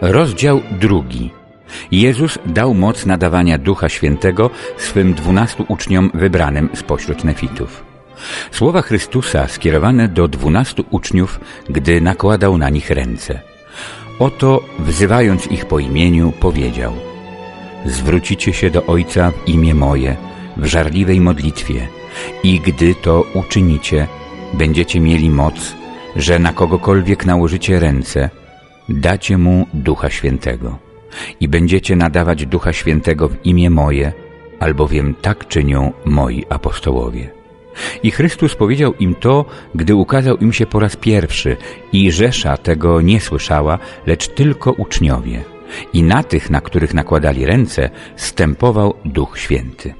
Rozdział drugi. Jezus dał moc nadawania Ducha Świętego swym dwunastu uczniom wybranym spośród nefitów. Słowa Chrystusa skierowane do dwunastu uczniów, gdy nakładał na nich ręce. Oto, wzywając ich po imieniu, powiedział Zwrócicie się do Ojca w imię moje, w żarliwej modlitwie i gdy to uczynicie, będziecie mieli moc, że na kogokolwiek nałożycie ręce, dacie mu Ducha Świętego i będziecie nadawać Ducha Świętego w imię moje, albowiem tak czynią moi apostołowie. I Chrystus powiedział im to, gdy ukazał im się po raz pierwszy i Rzesza tego nie słyszała, lecz tylko uczniowie. I na tych, na których nakładali ręce, stępował Duch Święty.